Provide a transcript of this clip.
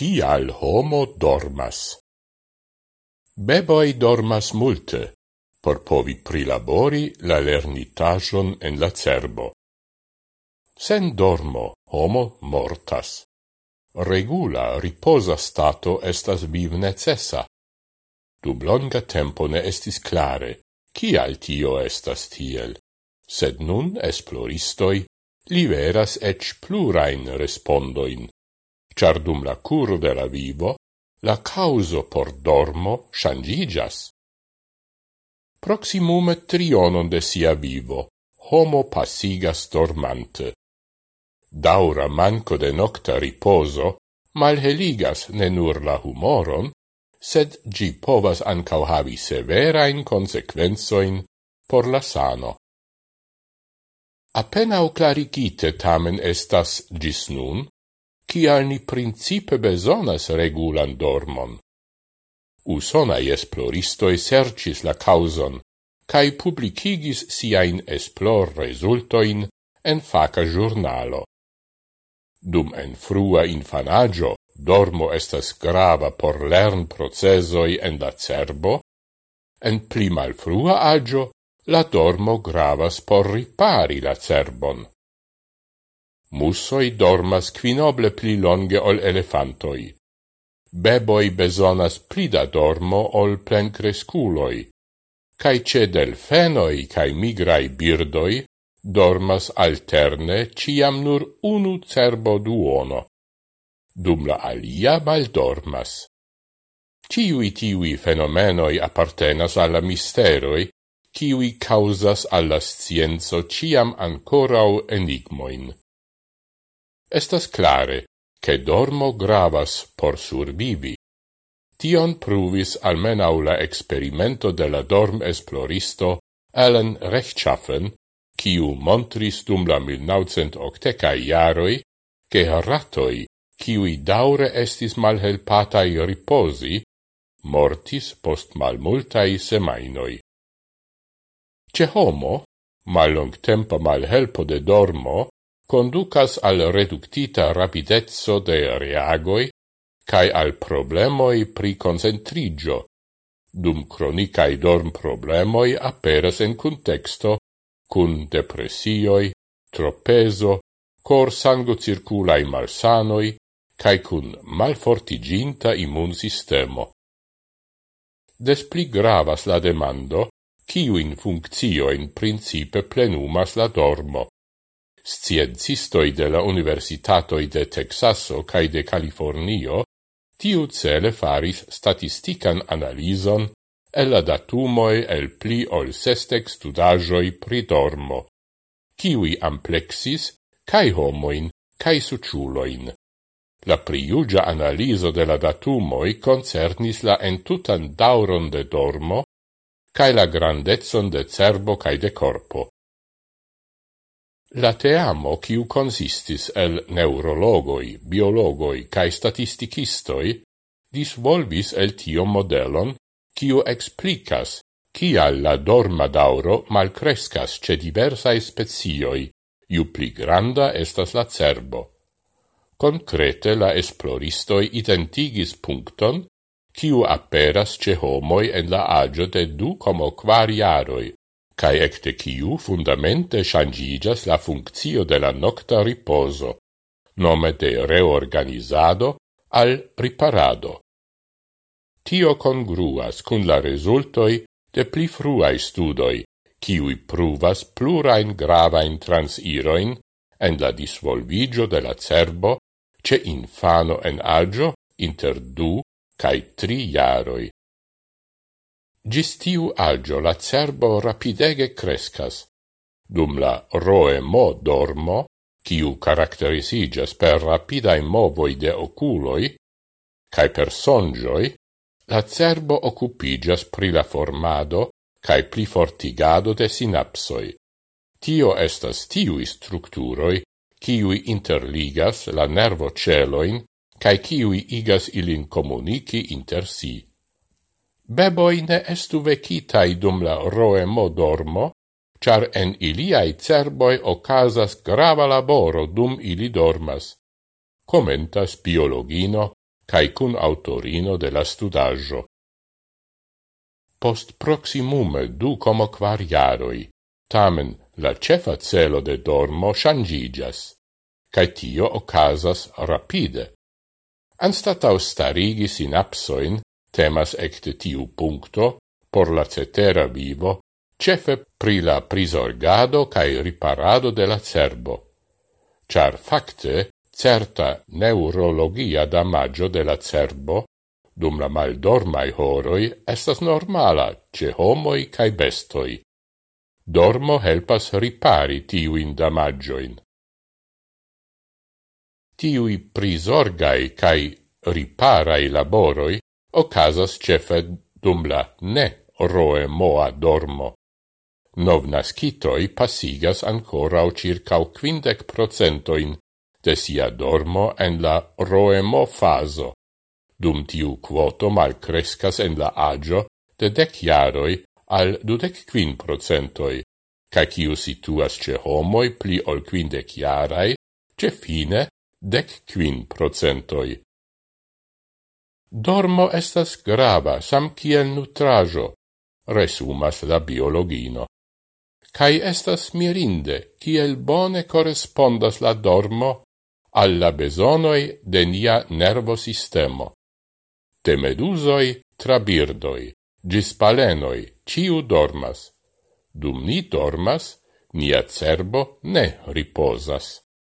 Cial homo dormas? Beboi dormas multe, por povi prilabori la lernitajon en la cerbo. Sen dormo homo mortas. Regula riposa stato estas viv necessa. Dub longa tempo ne estis clare, cial tio estas tiel, sed nun esploristoi liveras ec plurain respondoin char dum la cur de la vivo la causo por dormo shangigas. Proximume trionon de sia vivo homo passigas dormante. Daura manco de nocta riposo malheligas ne nur la humoron, sed gi povas ancau havi severain consequenzoin por la sano. Apenao clarigite tamen estas gis nun cial ni principe besonas regulan dormon. Usonai esploristoi sercis la causon, cae publicigis siain esplor resultoin en faca giurnalo. Dum en frua infanaggio dormo estas grava por lern procesoi en la cerbo, en pli malfrua agio la dormo gravas por ripari la cerbon. Mussoi dormas quinoble pli longe ol elefantoi. Beboi besonas pli da dormo ol plencresculoi. Cai ce delfenoi cae migrai birdoi dormas alterne ciam nur unu cerbo duono. Dum la alia mal dormas. Ciui tiui fenomenoi appartenas alla misteroi, ciui causas alla scienzo ciam ancorau enigmoin. Estas clare che dormo gravas por survivi. Tion pruvis almenau la experimento de la dorm esploristo Alan Rechtschaffen, kiu montris dum la 1980 iaroi, che ratoi, kiui daure estis malhelpatai riposi, mortis post malmultai semainoi. Ce homo, mal longtempa malhelpo de dormo, conducas al reductita rapidezzo de reagoi cae al problemoi pri concentrigio, dum cronicae dorm problemoi aperas en contexto cun depressioi, tropezo, cor sango circulae malsanoi, cae cun malfortiginta immun sistemo. Des pli gravas la demando, ciuin funccioin principe plenumas la dormo sciencistoi de la universitatoi de Texaso cae de Californio tiu cele faris statistican analison el la datumoi el pli ol sestec studajoi pri dormo, kiwi amplexis cae homoin cae suciuloin. La priugia analiso de la datumoi concernis la entutan dauron de dormo cae la grandezon de cerbo cae de corpo. La teamo quiu consistis el neurologoi, biologoi cae statisticistoi disvolvis el tio modelon quiu explicas cial la dorma dauro malcrescas ce diversae spezioi, iu pli granda estas la cerbo. Concrete la esploristoi identigis puncton quiu aperas ce homoi en la agio de du como quariaroi, cae ecte ciu fundamente changigas la funzio de la nocta riposo, nome de reorganizado al riparado. Tio congruas cun la resultoi de pli fruai studoi, ciui pruvas plurain gravain transiroin en la disvolvigio de la cerbo ce infano en agio inter du cae tri jaroi. Gis tiu agio la cerbo rapidege crescas. Dum la roe mo dormo, kiu caracterisigas per rapidae movoi de oculoi, cae per songioi, la cerbo occupigas pri la formado cae pli fortigado de sinapsoi. Tio estas tiui structuroi, kiui interligas la nervo celoin, cae kiui igas ilin comunici inter si. Beboi ne estu vecitai dum la roemo dormo, char en iliai cerboi ocasas grava laboro dum ili dormas, commentas biologino cae cun autorino de la studaggio. Post proximume du como quar jaroi, tamen la cefa celo de dormo shangigas, cae tio ocasas rapide. Anstatau starigi sinapsoin, Temas ecte tiu puncto por la cetera vivo, cefe pri la prisorgado cae riparado de la cerbo. Char facte, certa neurologia damaggio de la cerbo, dum la maldormai horoi, estas normala ce homoi cae bestoi. Dormo helpas ripari tiuin damaggioin. Tiui prisorgai cae riparai laboroi ocasas cefe dum la ne roe moa dormo. Novnascitoi pasigas circa o quindec procentoin de sia dormo en la roemo faso, dum tiu quoto malcrescas en la agio de dec jaroi al dudec quin procentoi, ca ciu situas ce homoi pli ol quindec jarai, ce fine dec quin procentoi. Dormo estas grava, sam kiel nutrajo, resumas la biologino. Cai estas mirinde, kiel bone correspondas la dormo alla besonoi de nia nervo sistemo. De medusoi tra birdoi, gis palenoi, ciu dormas. Dum ni dormas, nia cerbo ne riposas.